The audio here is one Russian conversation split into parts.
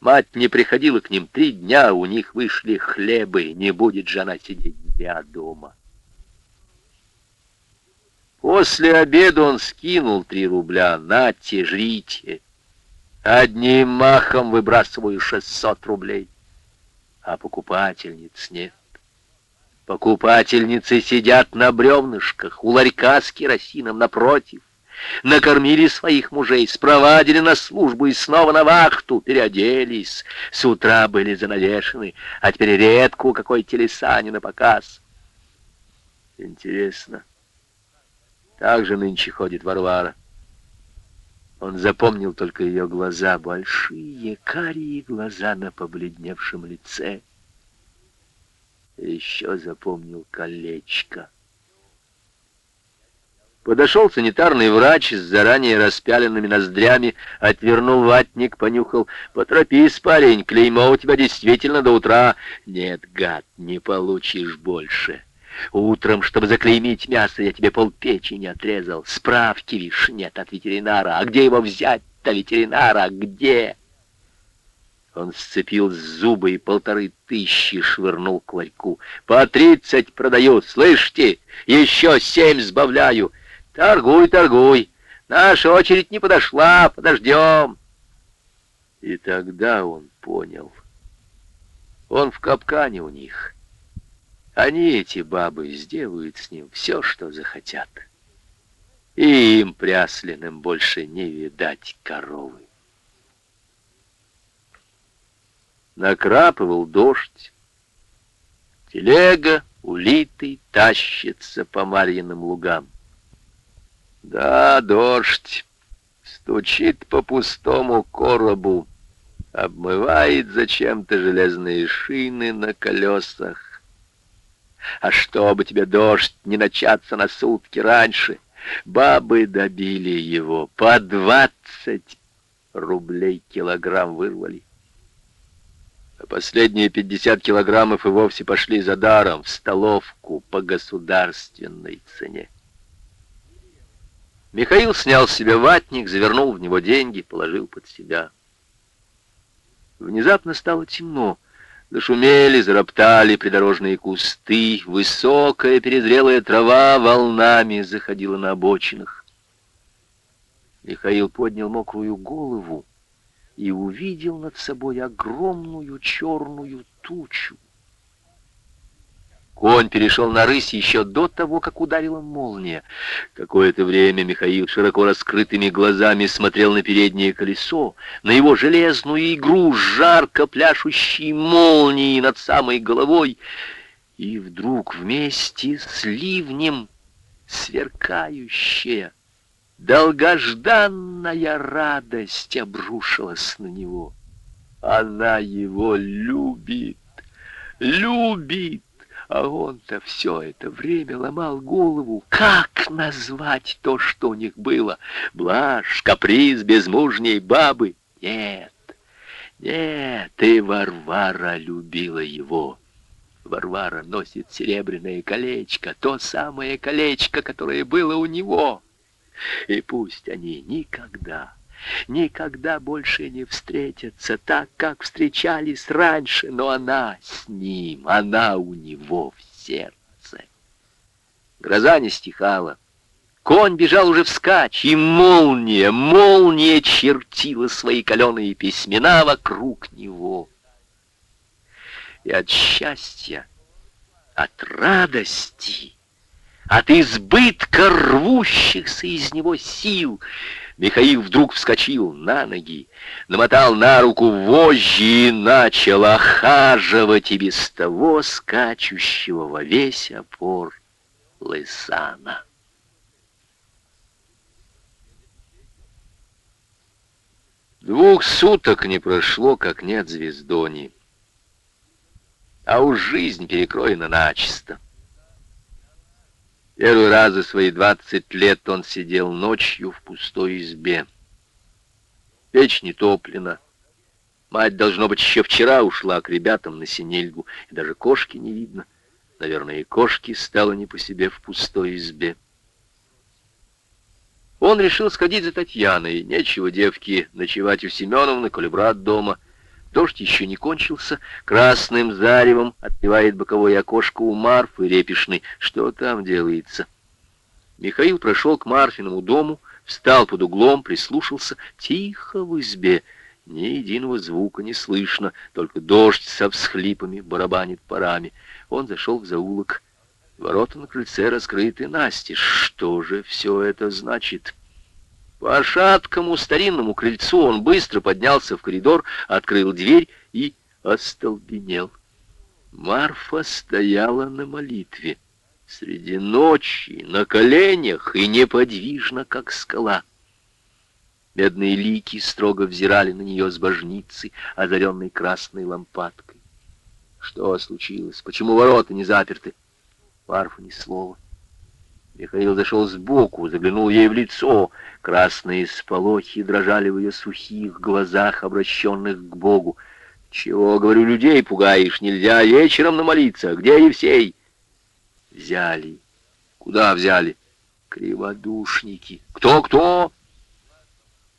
Мать не приходила к ним три дня, у них вышли хлебы, не будет же она сидеть зря дома. После обеда он скинул три рубля. Нате, жрите. Одним махом выбрасываю шестьсот рублей. А покупательниц нет. Покупательницы сидят на бревнышках, у ларька с керосином напротив. Накормили своих мужей, спровадили на службу и снова на вахту, переоделись. С утра были занавешены, а теперь редко какой телесани на показ. Интересно, так же нынче ходит Варвара. Он запомнил только ее глаза, большие карие глаза на побледневшем лице. Еще запомнил колечко. Подошел санитарный врач с заранее распяленными ноздрями, отвернул ватник, понюхал. «Поторопись, парень, клеймо у тебя действительно до утра». «Нет, гад, не получишь больше». Утром, чтобы заклеймить мясо, я тебе полпечени отрезал. Справки, вишь, нет от ветеринара. А где его взять-то, ветеринара? Где?» Он сцепил зубы и полторы тысячи швырнул к ларьку. «По тридцать продаю, слышите? Еще семь сбавляю. Торгуй, торгуй. Наша очередь не подошла, подождем». И тогда он понял. Он в капкане у них. Они, эти бабы, сделают с ним все, что захотят. И им, прясленным, больше не видать коровы. Накрапывал дождь. Телега, улитый, тащится по Марьиным лугам. Да, дождь стучит по пустому коробу, обмывает зачем-то железные шины на колесах, а чтобы тебе дождь не начаться на сутки раньше, бабы добили его, по двадцать рублей килограмм вырвали. А последние пятьдесят килограммов и вовсе пошли за даром в столовку по государственной цене. Михаил снял с себя ватник, завернул в него деньги, положил под себя. Внезапно стало темно. Зашумели, зароптали придорожные кусты, высокая перезрелая трава волнами заходила на обочинах. Михаил поднял мокрую голову и увидел над собой огромную черную тучу. Конь перешел на рысь еще до того, как ударила молния. Какое-то время Михаил широко раскрытыми глазами смотрел на переднее колесо, на его железную игру, жарко пляшущей молнией над самой головой. И вдруг вместе с ливнем сверкающая, долгожданная радость обрушилась на него. Она его любит, любит. А он-то все это время ломал голову, как назвать то, что у них было. Блажь, каприз безмужней бабы. Нет, нет, и Варвара любила его. Варвара носит серебряное колечко, то самое колечко, которое было у него. И пусть они никогда никогда больше не встретятся так, как встречались раньше, но она с ним, она у него в сердце. Гроза не стихала. Конь бежал уже вскачь, и молния, молния чертила свои каленые письмена вокруг него. И от счастья, от радости, от избытка рвущихся из него сил — Михаил вдруг вскочил на ноги, намотал на руку вожжи и начал охаживать и без того скачущего во весь опор Лысана. Двух суток не прошло, как нет звездони, а уж жизнь перекроена начисто. Первый раз за свои двадцать лет он сидел ночью в пустой избе. Печь не топлена. Мать, должно быть, еще вчера ушла к ребятам на синельгу, и даже кошки не видно. Наверное, и кошки стало не по себе в пустой избе. Он решил сходить за Татьяной. Нечего девки ночевать у Семеновны, коли брат дома. Дождь еще не кончился, красным заревом отливает боковое окошко у Марфы Репишной. Что там делается? Михаил прошел к Марфиному дому, встал под углом, прислушался. Тихо в избе, ни единого звука не слышно, только дождь со всхлипами барабанит парами. Он зашел в заулок. Ворота на крыльце раскрыты настежь. Что же все это значит? По шаткому старинному крыльцу он быстро поднялся в коридор, открыл дверь и остолбенел. Марфа стояла на молитве среди ночи, на коленях и неподвижно, как скала. Медные лики строго взирали на нее с божницы, озаренной красной лампадкой. Что случилось? Почему ворота не заперты? Марфа ни слова. Михаил зашел сбоку, заглянул ей в лицо. Красные сполохи дрожали в ее сухих глазах, обращенных к Богу. «Чего, говорю, людей пугаешь? Нельзя вечером намолиться. Где Евсей?» «Взяли. Куда взяли?» «Криводушники. Кто-кто?»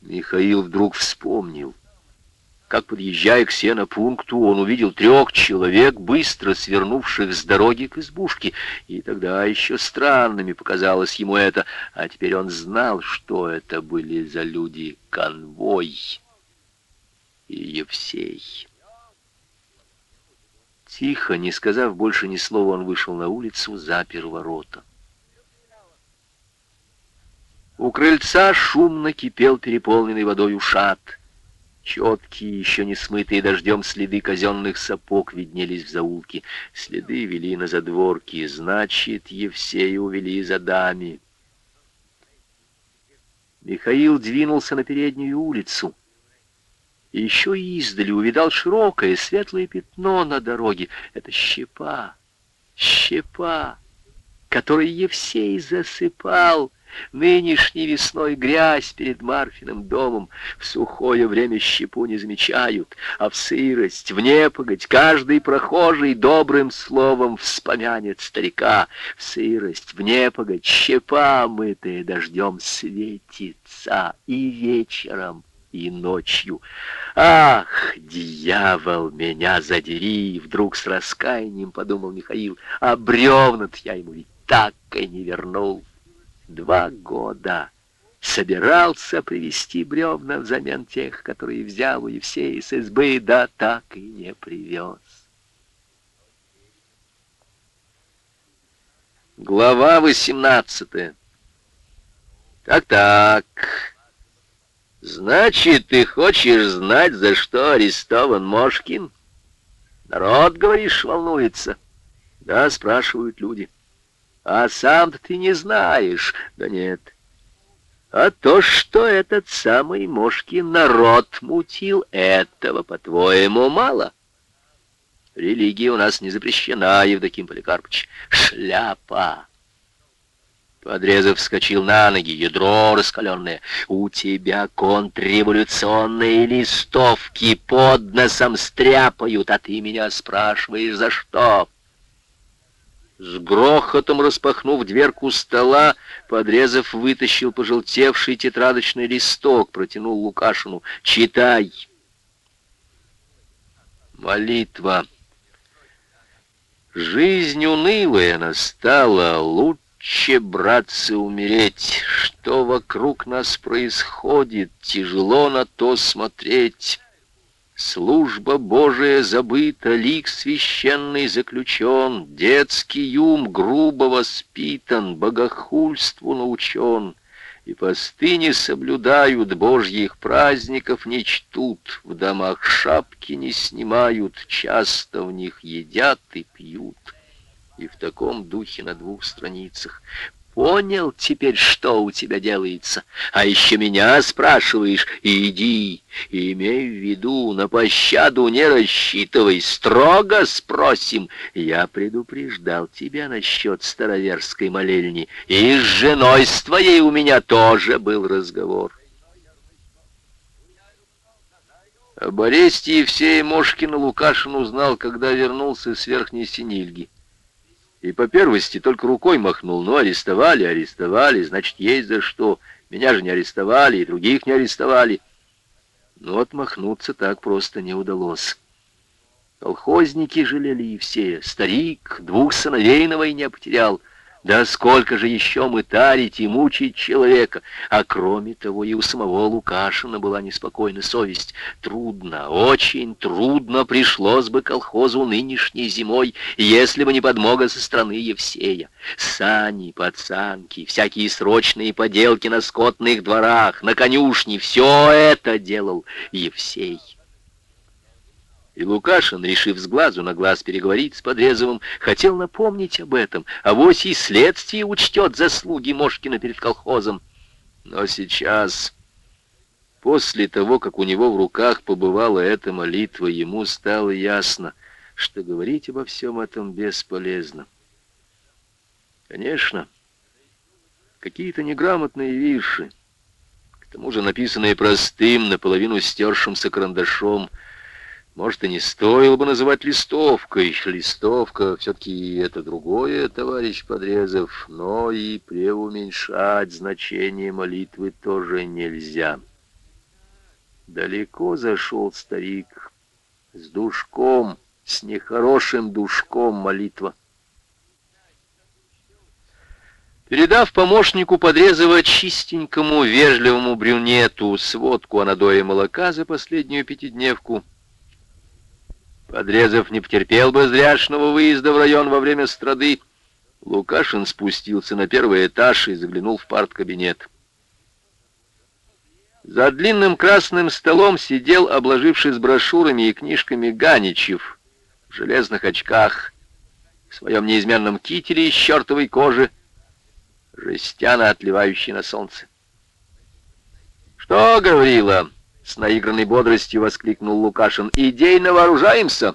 Михаил вдруг вспомнил как, подъезжая к сенопункту, он увидел трех человек, быстро свернувших с дороги к избушке, и тогда еще странными показалось ему это, а теперь он знал, что это были за люди конвой и Евсей. Тихо, не сказав больше ни слова, он вышел на улицу, запер ворота. У крыльца шумно кипел переполненный водой ушат — Четкие, еще не смытые дождем следы казенных сапог виднелись в заулке. Следы вели на задворки, значит, Евсея увели за дами. Михаил двинулся на переднюю улицу. И еще издали увидал широкое светлое пятно на дороге. Это щепа, щепа, которой Евсей засыпал Нынешней весной грязь перед Марфиным домом. В сухое время щепу не замечают, а в сырость, в непогодь каждый прохожий добрым словом вспомянет старика. В сырость, в непогодь щепа мытая дождем светится и вечером, и ночью. Ах, дьявол, меня задери! Вдруг с раскаянием подумал Михаил, а бревнат я ему ведь так и не вернул два года собирался привезти бревна взамен тех, которые взял у Евсея из избы, да так и не привез. Глава восемнадцатая. Так-так. Значит, ты хочешь знать, за что арестован Мошкин? Народ, говоришь, волнуется. Да, спрашивают люди. — а сам-то ты не знаешь. Да нет. А то, что этот самый Мошкин народ мутил, этого, по-твоему, мало. Религия у нас не запрещена, Евдоким Поликарпович. Шляпа. Подрезов вскочил на ноги, ядро раскаленное. «У тебя контрреволюционные листовки под носом стряпают, а ты меня спрашиваешь, за что?» С грохотом распахнув дверку стола, подрезав, вытащил пожелтевший тетрадочный листок, протянул Лукашину. «Читай!» Молитва. Жизнь унылая настала, лучше, братцы, умереть. Что вокруг нас происходит, тяжело на то смотреть. Служба Божия забыта, лик священный заключен, Детский ум грубо воспитан, богохульству научен, И посты не соблюдают, Божьих праздников не чтут, В домах шапки не снимают, часто в них едят и пьют. И в таком духе на двух страницах Понял теперь, что у тебя делается. А еще меня спрашиваешь, иди, имей в виду, на пощаду не рассчитывай, строго спросим. Я предупреждал тебя насчет староверской молельни, и с женой с твоей у меня тоже был разговор. Об аресте Евсея Мошкина Лукашин узнал, когда вернулся с Верхней Синильги. И по первости только рукой махнул. Ну, арестовали, арестовали, значит, есть за что. Меня же не арестовали, и других не арестовали. Но отмахнуться так просто не удалось. Колхозники жалели все. Старик двух сыновей на войне потерял. Да сколько же еще мытарить и мучить человека? А кроме того, и у самого Лукашина была неспокойна совесть. Трудно, очень трудно пришлось бы колхозу нынешней зимой, если бы не подмога со стороны Евсея. Сани, пацанки, всякие срочные поделки на скотных дворах, на конюшне — все это делал Евсей. И Лукашин, решив с глазу на глаз переговорить с Подрезовым, хотел напомнить об этом, а вось и следствие учтет заслуги Мошкина перед колхозом. Но сейчас, после того, как у него в руках побывала эта молитва, ему стало ясно, что говорить обо всем этом бесполезно. Конечно, какие-то неграмотные вирши, к тому же написанные простым, наполовину стершимся карандашом, может, и не стоило бы называть листовкой. Листовка все-таки это другое, товарищ Подрезов, но и преуменьшать значение молитвы тоже нельзя. Далеко зашел старик с душком, с нехорошим душком молитва. Передав помощнику Подрезова чистенькому, вежливому брюнету сводку о надое молока за последнюю пятидневку, Подрезав не потерпел бы зряшного выезда в район во время страды. Лукашин спустился на первый этаж и заглянул в парт-кабинет. За длинным красным столом сидел, обложившись брошюрами и книжками, Ганичев в железных очках, в своем неизменном кителе из чертовой кожи, жестяно отливающий на солнце. «Что, говорила?» С наигранной бодростью воскликнул Лукашин. «Идейно вооружаемся?